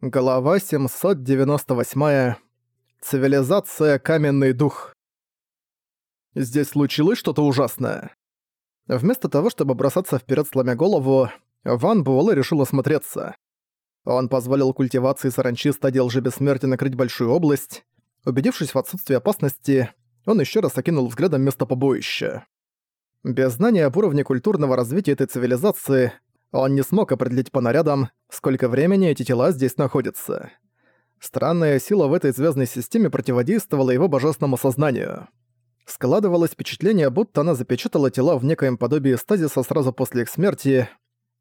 Глава 798. Цивилизация Каменный Дух. Здесь случилось что-то ужасное. Вместо того, чтобы бросаться вперед сломя голову, Ван Буэлэ решил осмотреться. Он позволил культивации саранчи стадии лжебессмертия накрыть большую область. Убедившись в отсутствии опасности, он еще раз окинул взглядом место побоища. Без знания об уровне культурного развития этой цивилизации он не смог определить по нарядам, сколько времени эти тела здесь находятся. Странная сила в этой звездной системе противодействовала его божественному сознанию. Складывалось впечатление, будто она запечатала тела в некоем подобии стазиса сразу после их смерти.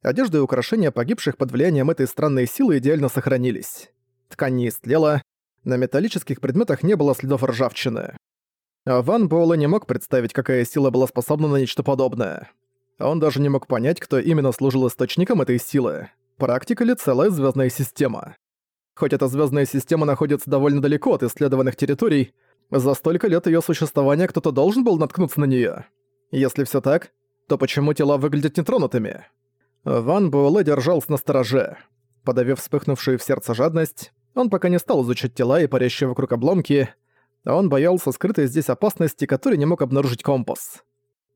Одежда и украшения погибших под влиянием этой странной силы идеально сохранились. Ткань не истлела, на металлических предметах не было следов ржавчины. А Ван Буэлэ не мог представить, какая сила была способна на нечто подобное. Он даже не мог понять, кто именно служил источником этой силы. Практика ли целая звездная система? Хоть эта звездная система находится довольно далеко от исследованных территорий, за столько лет ее существования кто-то должен был наткнуться на нее. Если все так, то почему тела выглядят нетронутыми? Ван Буэлэ держался на стороже. Подавив вспыхнувшую в сердце жадность, он пока не стал изучать тела и парящие вокруг обломки, а он боялся скрытой здесь опасности, которой не мог обнаружить компас.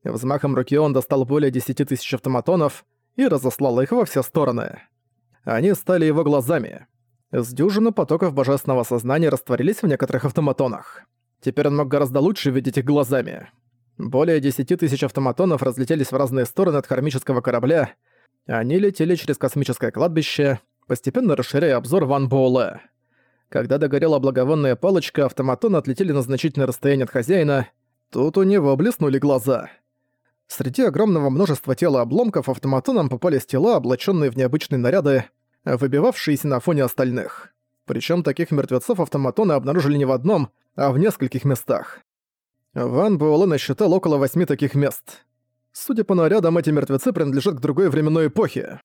Взмахом руки он достал более 10 тысяч автоматонов и разослал их во все стороны. Они стали его глазами. С дюжины потоков божественного сознания растворились в некоторых автоматонах. Теперь он мог гораздо лучше видеть их глазами. Более 10 тысяч автоматонов разлетелись в разные стороны от кармического корабля. Они летели через космическое кладбище, постепенно расширяя обзор Ван Боуле. Когда догорела благовонная палочка, автоматоны отлетели на значительное расстояние от хозяина. Тут у него блеснули глаза — Среди огромного множества тела обломков автоматоном попались тела, облаченные в необычные наряды, выбивавшиеся на фоне остальных. Причем таких мертвецов автоматоны обнаружили не в одном, а в нескольких местах. Ван Буэлэ насчитал около восьми таких мест. Судя по нарядам, эти мертвецы принадлежат к другой временной эпохе.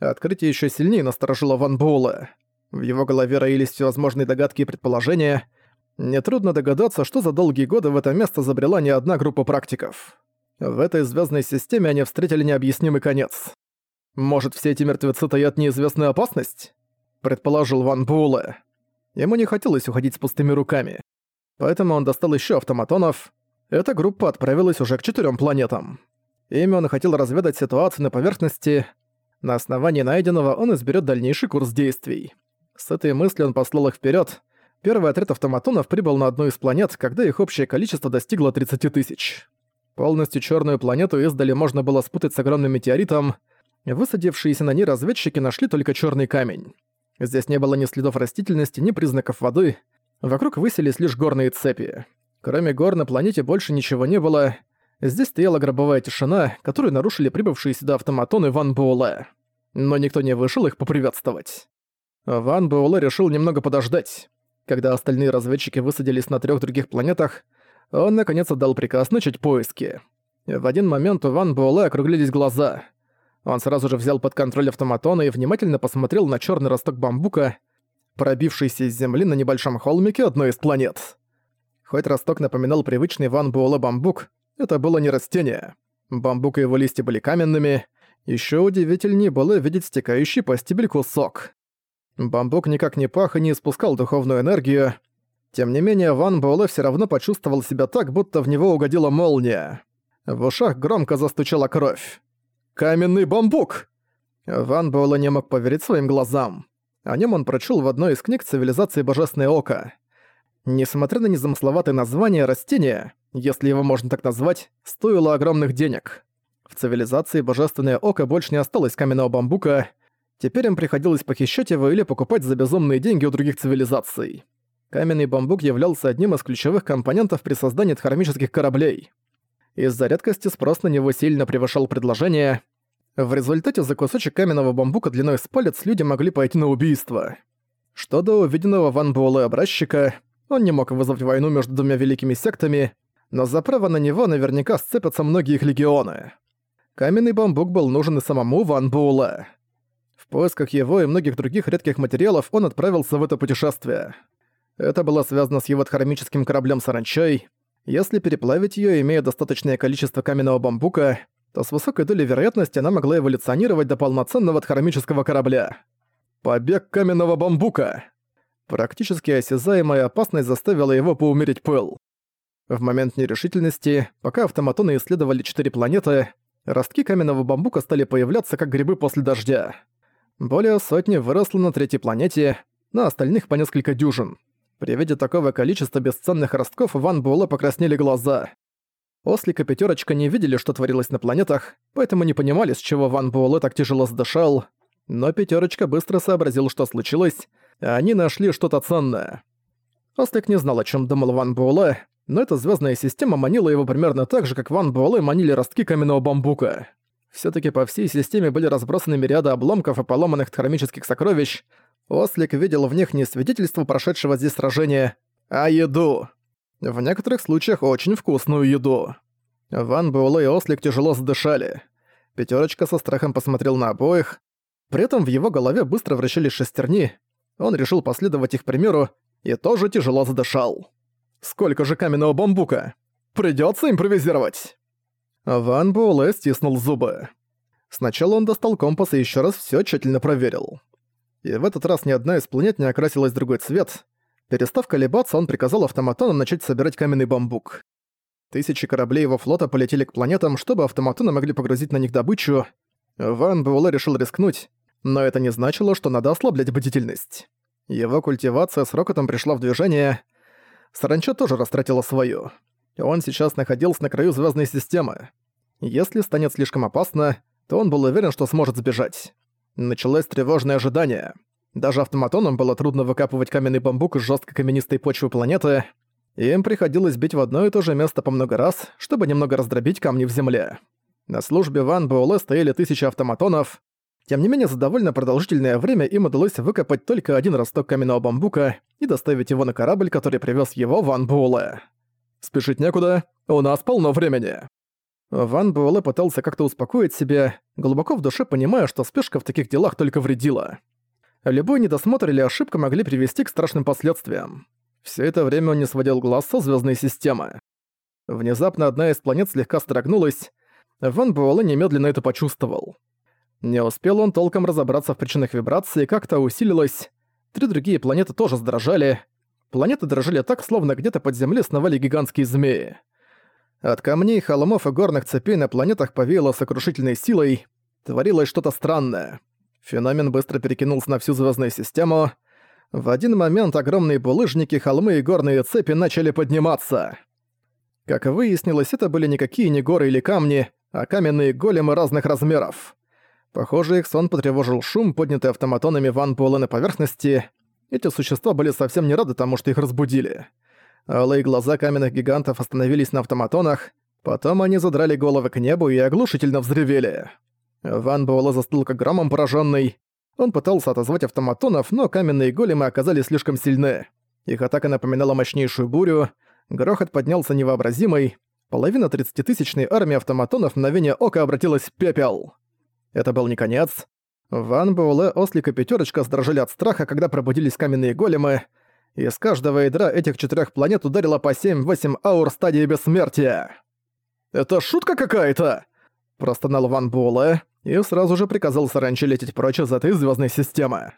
Открытие еще сильнее насторожило Ван Буэлэ. В его голове роились всевозможные догадки и предположения. Нетрудно догадаться, что за долгие годы в это место забрела не одна группа практиков. В этой звездной системе они встретили необъяснимый конец. Может, все эти мертвецы таят неизвестную опасность? Предположил Ван Буэлэ. Ему не хотелось уходить с пустыми руками. Поэтому он достал еще автоматонов. Эта группа отправилась уже к четырем планетам. Ими он хотел разведать ситуацию на поверхности. На основании найденного он изберет дальнейший курс действий. С этой мыслью он послал их вперед. Первый отряд автоматонов прибыл на одну из планет, когда их общее количество достигло 30 тысяч. Полностью черную планету издали можно было спутать с огромным метеоритом. Высадившиеся на ней разведчики нашли только черный камень. Здесь не было ни следов растительности, ни признаков воды. Вокруг высились лишь горные цепи. Кроме гор на планете больше ничего не было. Здесь стояла гробовая тишина, которую нарушили прибывшие сюда автоматоны Ван Буэлэ. Но никто не вышел их поприветствовать. Ван Буэлэ решил немного подождать. Когда остальные разведчики высадились на трех других планетах, он наконец отдал приказ начать поиски. В один момент у Ван Буэлэ округлились глаза. Он сразу же взял под контроль автоматона и внимательно посмотрел на черный росток бамбука, пробившийся из земли на небольшом холмике одной из планет. Хоть росток напоминал привычный Ван Буэлэ бамбук, это было не растение. Бамбук и его листья были каменными, еще удивительнее было видеть стекающий по стебельку сок. Бамбук никак не пах и не испускал духовную энергию, тем не менее, Ван Буэлэ всё равно почувствовал себя так, будто в него угодила молния. В ушах громко застучала кровь. «Каменный бамбук!» Ван Буэлэ не мог поверить своим глазам. О нем он прочел в одной из книг «Цивилизации Божественное Око». Несмотря на незамысловатое название, растение, если его можно так назвать, стоило огромных денег. В цивилизации Божественное Око больше не осталось каменного бамбука, теперь им приходилось похищать его или покупать за безумные деньги у других цивилизаций. Каменный бамбук являлся одним из ключевых компонентов при создании дхармических кораблей. Из-за редкости спрос на него сильно превышал предложение. В результате за кусочек каменного бамбука длиной с палец люди могли пойти на убийство. Что до увиденного Ван Буэлэ образчика, он не мог вызвать войну между двумя великими сектами, но за право на него наверняка сцепятся многие их легионы. Каменный бамбук был нужен и самому Ван Буэлэ. В поисках его и многих других редких материалов он отправился в это путешествие. Это было связано с его дхармическим кораблем Саранчой. Если переплавить ее, имея достаточное количество каменного бамбука, то с высокой долей вероятности она могла эволюционировать до полноценного дхармического корабля. Побег каменного бамбука. Практически осязаемая опасность заставила его поумерить пыл. В момент нерешительности, пока автоматоны исследовали четыре планеты, ростки каменного бамбука стали появляться как грибы после дождя. Более сотни выросло на третьей планете, на остальных по несколько дюжин. При виде такого количества бесценных ростков Ван Буэлэ покраснели глаза. Ослик и Пятерочка не видели, что творилось на планетах, поэтому не понимали, с чего Ван Буэлэ так тяжело задышал. Но Пятерочка быстро сообразил, что случилось, а они нашли что-то ценное. Ослик не знал, о чем думал Ван Буэлэ, но эта звездная система манила его примерно так же, как Ван Буэлэ манили ростки каменного бамбука. все таки по всей системе были разбросаны мириады обломков и поломанных хромических сокровищ. Ослик видел в них не свидетельство прошедшего здесь сражения, а еду. В некоторых случаях очень вкусную еду. Ван Буэлэ и Ослик тяжело задышали. Пятерочка со страхом посмотрел на обоих. При этом в его голове быстро вращались шестерни. Он решил последовать их примеру и тоже тяжело задышал. Сколько же каменного бамбука? Придётся импровизировать!» Ван Буэлэ стиснул зубы. Сначала он достал компас и ещё раз всё тщательно проверил. И в этот раз ни одна из планет не окрасилась в другой цвет. Перестав колебаться, он приказал автоматонам начать собирать каменный бамбук. Тысячи кораблей его флота полетели к планетам, чтобы автоматоны могли погрузить на них добычу. Ван Буэлэ решил рискнуть, но это не значило, что надо ослаблять бдительность. Его культивация с рокотом пришла в движение, Саранча тоже растратила свою. Он сейчас находился на краю звездной системы. Если станет слишком опасно, то он был уверен, что сможет сбежать. Началось тревожное ожидание. Даже автоматонам было трудно выкапывать каменный бамбук из жесткой каменистой почвы планеты, и им приходилось бить в одно и то же место по много раз, чтобы немного раздробить камни в земле. На службе Ван Буэлэ стояли тысячи автоматонов, тем не менее, за довольно продолжительное время им удалось выкопать только один росток каменного бамбука и доставить его на корабль, который привез его Ван Буэлэ. «Спешить некуда, у нас полно времени». Ван Буэлэ пытался как-то успокоить себя, глубоко в душе понимая, что спешка в таких делах только вредила. Любой недосмотр или ошибка могли привести к страшным последствиям. Все это время он не сводил глаз со звездной системы. Внезапно одна из планет слегка строгнулась. Ван Буэлэ немедленно это почувствовал. Не успел он толком разобраться в причинах вибрации, как-то усилилось. Три другие планеты тоже задрожали. Планеты дрожали так, словно где-то под землей сновали гигантские змеи. От камней, холмов и горных цепей на планетах повеяло сокрушительной силой. Творилось что-то странное. Феномен быстро перекинулся на всю звездную систему. В один момент огромные булыжники, холмы и горные цепи начали подниматься. Как выяснилось, это были никакие не горы или камни, а каменные големы разных размеров. Похоже, их сон потревожил шум, поднятый автоматонами Ван Буэлэ на поверхности. Эти существа были совсем не рады тому, что их разбудили. Алые глаза каменных гигантов остановились на автоматонах, потом они задрали головы к небу и оглушительно взревели. Ван Буэлэ застыл как громом пораженный. Он пытался отозвать автоматонов, но каменные големы оказались слишком сильны. Их атака напоминала мощнейшую бурю, грохот поднялся невообразимый, половина тридцатитысячной армии автоматонов мгновение ока обратилась в пепел. Это был не конец. Ван Буэлэ, Ослик и Пятерочка сдрожали от страха, когда пробудились каменные големы. Из каждого ядра этих четырех планет ударило по 7-8 аур стадии бессмертия. «Это шутка какая-то!» Простонал Ван Буэлэ и сразу же приказал Саранче лететь прочь из этой звездной системы.